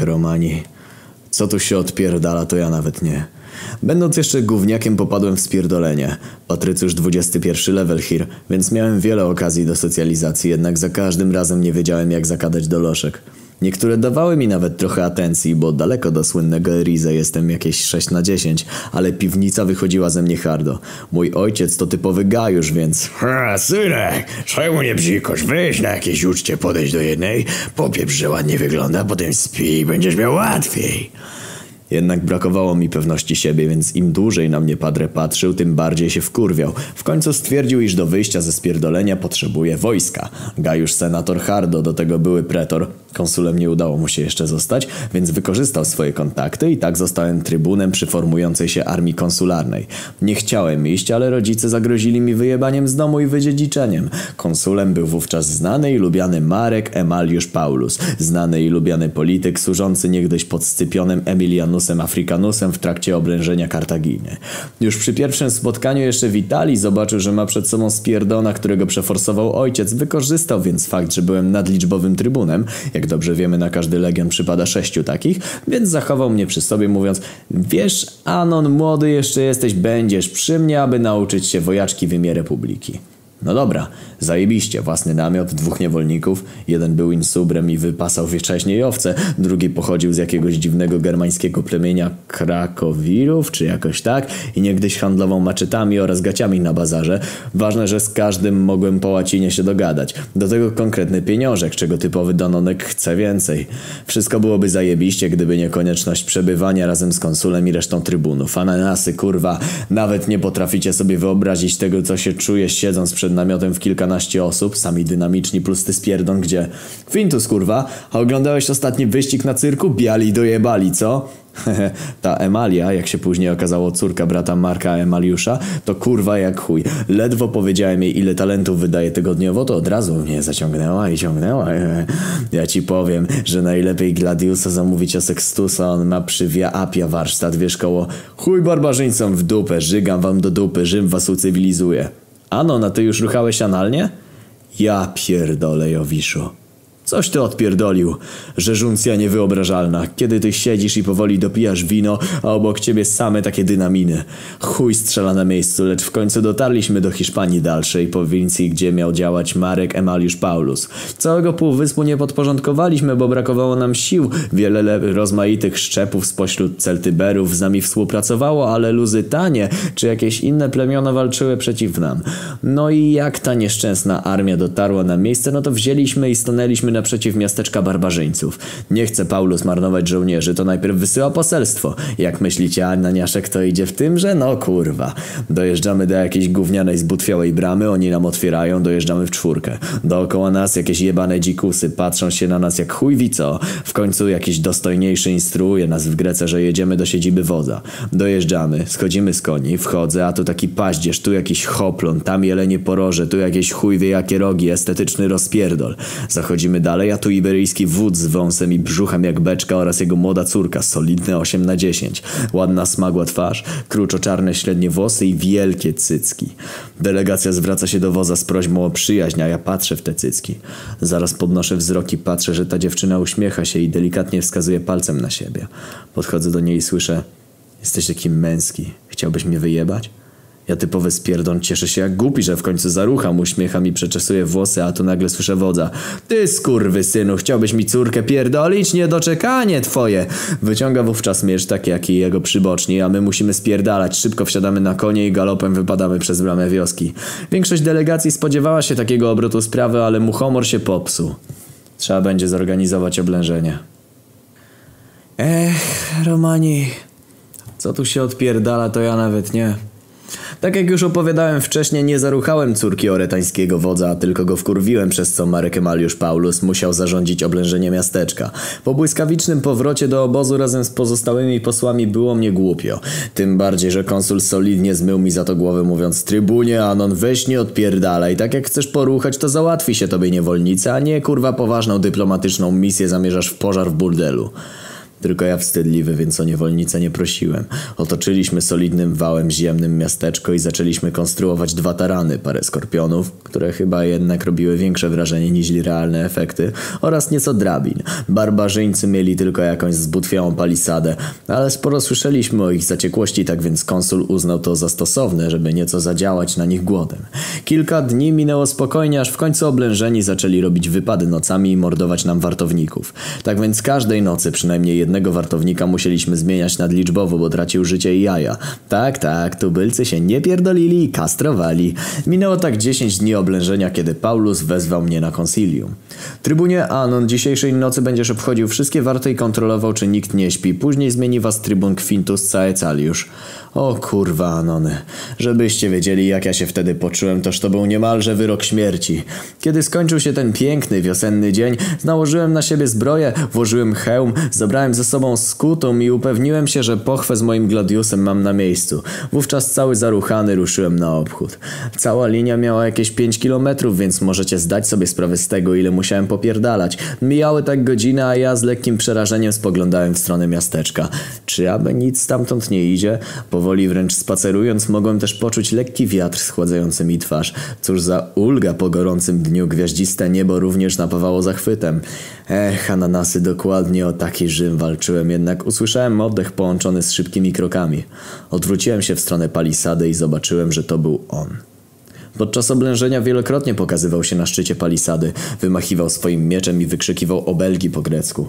Romani. Co tu się odpierdala, to ja nawet nie. Będąc jeszcze gówniakiem popadłem w spierdolenie. Patrycjusz 21 level here, więc miałem wiele okazji do socjalizacji, jednak za każdym razem nie wiedziałem jak zakadać do loszek. Niektóre dawały mi nawet trochę atencji, bo daleko do słynnego Eriza jestem jakieś 6 na 10, ale piwnica wychodziła ze mnie hardo. Mój ojciec to typowy gajusz, więc... Ha, synek, czemu nie bzikosz? Weź na jakieś uczcie podejść do jednej, popieprz, że ładnie wygląda, potem spij i będziesz miał łatwiej. Jednak brakowało mi pewności siebie, więc im dłużej na mnie padre patrzył, tym bardziej się wkurwiał. W końcu stwierdził, iż do wyjścia ze spierdolenia potrzebuje wojska. Gajusz senator Hardo, do tego były pretor. Konsulem nie udało mu się jeszcze zostać, więc wykorzystał swoje kontakty i tak zostałem trybunem przy formującej się armii konsularnej. Nie chciałem iść, ale rodzice zagrozili mi wyjebaniem z domu i wydziedziczeniem. Konsulem był wówczas znany i lubiany Marek Emaliusz Paulus, znany i lubiany polityk służący niegdyś pod Scypionem Emilianusem Africanusem w trakcie oblężenia Kartaginy. Już przy pierwszym spotkaniu jeszcze witali, zobaczył, że ma przed sobą spierdona, którego przeforsował ojciec, wykorzystał więc fakt, że byłem nadliczbowym trybunem, jak dobrze wiemy, na każdy legion przypada sześciu takich, więc zachował mnie przy sobie, mówiąc: Wiesz, Anon, młody jeszcze jesteś, będziesz przy mnie, aby nauczyć się wojaczki w imię Republiki. No dobra, zajebiście, własny namiot, dwóch niewolników, jeden był insubrem i wypasał wcześniej owce, drugi pochodził z jakiegoś dziwnego germańskiego plemienia Krakowirów, czy jakoś tak, i niegdyś handlował maczetami oraz gaciami na bazarze. Ważne, że z każdym mogłem po łacinie się dogadać. Do tego konkretny pieniążek, czego typowy Danonek chce więcej. Wszystko byłoby zajebiście, gdyby nie konieczność przebywania razem z konsulem i resztą trybunów. Ananasy, kurwa, nawet nie potraficie sobie wyobrazić tego, co się czuje siedząc przed namiotem w kilkanaście osób, sami dynamiczni plus ty spierdon, gdzie Fintus kurwa, a oglądałeś ostatni wyścig na cyrku? Biali dojebali, co? Ta Emalia, jak się później okazało córka brata Marka Emaliusza, to kurwa jak chuj. Ledwo powiedziałem jej ile talentów wydaje tygodniowo, to od razu mnie zaciągnęła i ciągnęła. Ja ci powiem, że najlepiej Gladiusa zamówić o Sextusa, on ma przy Via Appia warsztat, wiesz koło chuj barbarzyńcom w dupę, żygam wam do dupy, Rzym was ucywilizuje. Ano, na ty już ruchałeś analnie? Ja pierdolę, Jowiszu. Coś ty odpierdolił. Rzeżuncja niewyobrażalna. Kiedy ty siedzisz i powoli dopijasz wino, a obok ciebie same takie dynaminy. Chuj strzela na miejscu, lecz w końcu dotarliśmy do Hiszpanii dalszej, prowincji, gdzie miał działać Marek Emaliusz Paulus. Całego półwyspu nie podporządkowaliśmy, bo brakowało nam sił. Wiele rozmaitych szczepów spośród Celtyberów z nami współpracowało, ale Luzytanie czy jakieś inne plemiona walczyły przeciw nam. No i jak ta nieszczęsna armia dotarła na miejsce, no to wzięliśmy i stanęliśmy naprzeciw miasteczka barbarzyńców. Nie chce Paulus marnować żołnierzy, to najpierw wysyła poselstwo. Jak myślicie, Ananiaszek to idzie w tym, że no kurwa. Dojeżdżamy do jakiejś gównianej zbutwiałej bramy, oni nam otwierają, dojeżdżamy w czwórkę. Dookoła nas jakieś jebane dzikusy, patrzą się na nas jak chuj co. W końcu jakiś dostojniejszy instruuje nas w Grece, że jedziemy do siedziby wodza. Dojeżdżamy, schodzimy z koni, wchodzę, a tu taki paździerz, tu jakiś hoplon, tam jelenie poroże, tu jakieś chuj wie jakie rogi, estetyczny rozpierdol. Zachodzimy dalej, a tu iberyjski wódz z wąsem i brzuchem jak beczka oraz jego młoda córka, solidne 8 na 10. Ładna smagła twarz, kruczo-czarne średnie włosy i wielkie cycki. Delegacja zwraca się do woza z prośbą o przyjaźń, a ja patrzę w te cycki. Zaraz podnoszę wzrok i patrzę, że ta dziewczyna uśmiecha się i delikatnie wskazuje palcem na siebie. Podchodzę do niej i słyszę Jesteś taki męski. Chciałbyś mnie wyjebać? Ja typowy spierdon cieszę się jak głupi, że w końcu zarucham, uśmiecham i przeczesuję włosy, a tu nagle słyszę wodza. Ty skurwy synu, chciałbyś mi córkę pierdolić? Niedoczekanie twoje! Wyciąga wówczas miecz taki jak i jego przyboczni, a my musimy spierdalać. Szybko wsiadamy na konie i galopem wypadamy przez bramę wioski. Większość delegacji spodziewała się takiego obrotu sprawy, ale mu humor się popsuł. Trzeba będzie zorganizować oblężenie. Ech, Romani... Co tu się odpierdala, to ja nawet nie. Tak jak już opowiadałem wcześniej, nie zaruchałem córki oretańskiego wodza, tylko go wkurwiłem, przez co Marek Emaliusz Paulus musiał zarządzić oblężenie miasteczka. Po błyskawicznym powrocie do obozu razem z pozostałymi posłami było mnie głupio. Tym bardziej, że konsul solidnie zmył mi za to głowę mówiąc Trybunie, Anon, weź nie odpierdalaj, tak jak chcesz poruchać, to załatwi się tobie niewolnica, a nie kurwa poważną dyplomatyczną misję zamierzasz w pożar w burdelu. Tylko ja wstydliwy, więc o niewolnicę nie prosiłem. Otoczyliśmy solidnym wałem ziemnym miasteczko i zaczęliśmy konstruować dwa tarany, parę skorpionów, które chyba jednak robiły większe wrażenie niż realne efekty, oraz nieco drabin. Barbarzyńcy mieli tylko jakąś zbutwiałą palisadę, ale sporo słyszeliśmy o ich zaciekłości, tak więc konsul uznał to za stosowne, żeby nieco zadziałać na nich głodem. Kilka dni minęło spokojnie, aż w końcu oblężeni zaczęli robić wypady nocami i mordować nam wartowników. Tak więc każdej nocy przynajmniej jednego wartownika musieliśmy zmieniać nadliczbowo, bo tracił życie i jaja. Tak, tak, tubylcy się nie pierdolili i kastrowali. Minęło tak 10 dni oblężenia, kiedy Paulus wezwał mnie na konsilium. Trybunie Anon, dzisiejszej nocy będziesz obchodził wszystkie warty i kontrolował, czy nikt nie śpi. Później zmieni was trybun Quintus Caecaliusz. O kurwa, Anony. Żebyście wiedzieli, jak ja się wtedy poczułem, toż to był niemalże wyrok śmierci. Kiedy skończył się ten piękny, wiosenny dzień, nałożyłem na siebie zbroję, włożyłem hełm, zabrałem ze sobą skutą i upewniłem się, że pochwę z moim gladiusem mam na miejscu. Wówczas cały zaruchany ruszyłem na obchód. Cała linia miała jakieś 5 kilometrów, więc możecie zdać sobie sprawę z tego, ile musiałem popierdalać. Mijały tak godziny, a ja z lekkim przerażeniem spoglądałem w stronę miasteczka. Czy aby nic stamtąd nie idzie? Powoli wręcz spacerując mogłem też poczuć lekki wiatr schładzający mi twarz. Cóż za ulga po gorącym dniu gwiaździste niebo również napawało zachwytem. Ech, ananasy, dokładnie o taki Rzym walczyłem, jednak usłyszałem oddech połączony z szybkimi krokami. Odwróciłem się w stronę palisady i zobaczyłem, że to był on. Podczas oblężenia wielokrotnie pokazywał się na szczycie palisady, wymachiwał swoim mieczem i wykrzykiwał obelgi po grecku.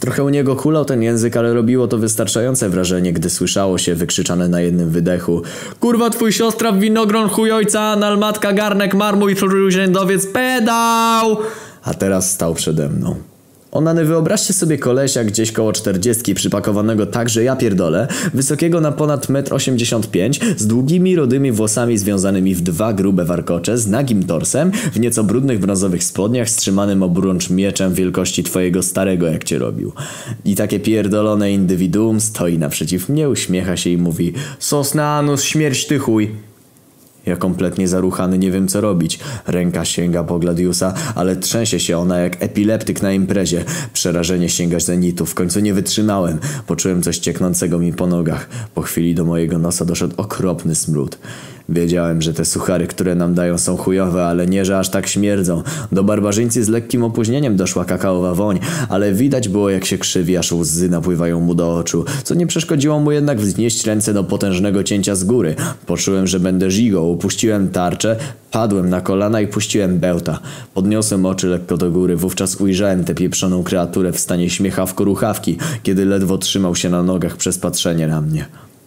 Trochę u niego hulał ten język, ale robiło to wystarczające wrażenie, gdy słyszało się wykrzyczane na jednym wydechu Kurwa twój siostra w winogron chujojca, nalmatka garnek marmuj trójrzędowiec pedał! A teraz stał przede mną. Onany, wyobraźcie sobie kolesia gdzieś koło czterdziestki, przypakowanego tak, że ja pierdolę, wysokiego na ponad 1,85 m, z długimi, rodymi włosami związanymi w dwa grube warkocze, z nagim torsem, w nieco brudnych brązowych spodniach, strzymanym obrącz mieczem wielkości twojego starego, jak cię robił. I takie pierdolone indywiduum stoi naprzeciw mnie, uśmiecha się i mówi Sosna anus, śmierć ty chuj. Ja kompletnie zaruchany nie wiem co robić. Ręka sięga po Gladiusa, ale trzęsie się ona jak epileptyk na imprezie. Przerażenie sięga zenitu. W końcu nie wytrzymałem. Poczułem coś cieknącego mi po nogach. Po chwili do mojego nosa doszedł okropny smród. Wiedziałem, że te suchary, które nam dają są chujowe, ale nie, że aż tak śmierdzą. Do barbarzyńcy z lekkim opóźnieniem doszła kakaowa woń, ale widać było jak się krzywi, aż łzy napływają mu do oczu, co nie przeszkodziło mu jednak wznieść ręce do potężnego cięcia z góry. Poczułem, że będę żigą, upuściłem tarczę, padłem na kolana i puściłem bełta. Podniosłem oczy lekko do góry, wówczas ujrzałem tę pieprzoną kreaturę w stanie śmiechawko-ruchawki, kiedy ledwo trzymał się na nogach przez patrzenie na mnie.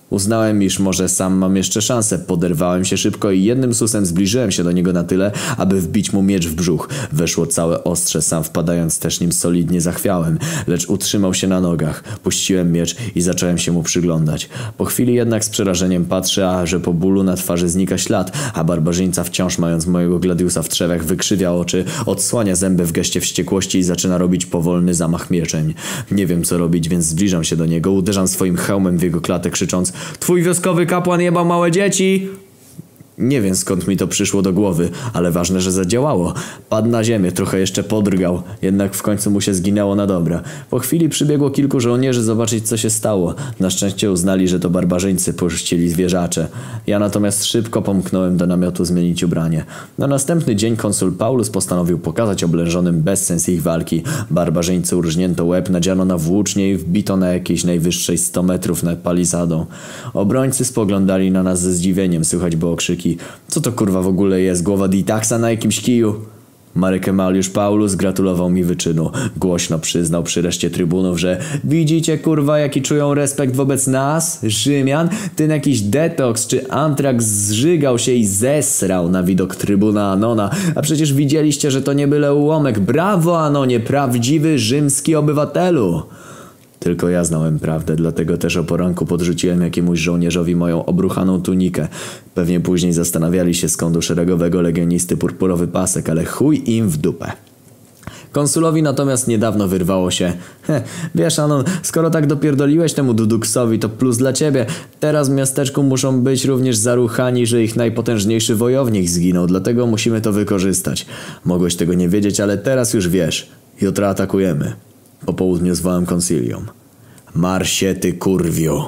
Uznałem, iż może sam mam jeszcze szansę. Poderwałem się szybko i jednym susem zbliżyłem się do niego na tyle, aby wbić mu miecz w brzuch. Weszło całe ostrze, sam wpadając też nim solidnie zachwiałem, lecz utrzymał się na nogach. Puściłem miecz i zacząłem się mu przyglądać. Po chwili jednak z przerażeniem patrzę, a że po bólu na twarzy znika ślad, a barbarzyńca wciąż mając mojego gladiusa w trzewach wykrzywia oczy, odsłania zęby w geście wściekłości i zaczyna robić powolny zamach mieczeń. Nie wiem co robić, więc zbliżam się do niego, uderzam swoim hełmem w jego klatę krzycząc Twój wioskowy kapłan jebał małe dzieci! Nie wiem skąd mi to przyszło do głowy, ale ważne, że zadziałało. Padł na ziemię, trochę jeszcze podrgał, jednak w końcu mu się zginęło na dobre. Po chwili przybiegło kilku żołnierzy zobaczyć co się stało. Na szczęście uznali, że to barbarzyńcy puścili zwierzacze. Ja natomiast szybko pomknąłem do namiotu zmienić ubranie. Na następny dzień konsul Paulus postanowił pokazać oblężonym bezsens ich walki. Barbarzyńcy urżnięto łeb, nadziano na włócznie i wbito na jakiejś najwyższej 100 metrów nad palisadą. Obrońcy spoglądali na nas ze zdziwieniem, słychać było co to kurwa w ogóle jest? Głowa Ditaxa na jakimś kiju? Marek Emaliusz Paulus gratulował mi wyczynu. Głośno przyznał przy reszcie trybunów, że widzicie kurwa jaki czują respekt wobec nas, Rzymian? Ten jakiś detoks czy antrax zżygał się i zesrał na widok trybuna Anona. A przecież widzieliście, że to nie byle ułomek. Brawo Anonie, prawdziwy rzymski obywatelu! Tylko ja znałem prawdę, dlatego też o poranku podrzuciłem jakiemuś żołnierzowi moją obruchaną tunikę. Pewnie później zastanawiali się skąd u szeregowego legionisty purpurowy pasek, ale chuj im w dupę. Konsulowi natomiast niedawno wyrwało się He, wiesz Anon, skoro tak dopierdoliłeś temu Duduksowi, to plus dla ciebie. Teraz w miasteczku muszą być również zaruchani, że ich najpotężniejszy wojownik zginął, dlatego musimy to wykorzystać. Mogłeś tego nie wiedzieć, ale teraz już wiesz. Jutro atakujemy. Po południu zwałem konsilium. Marsie ty kurwiu.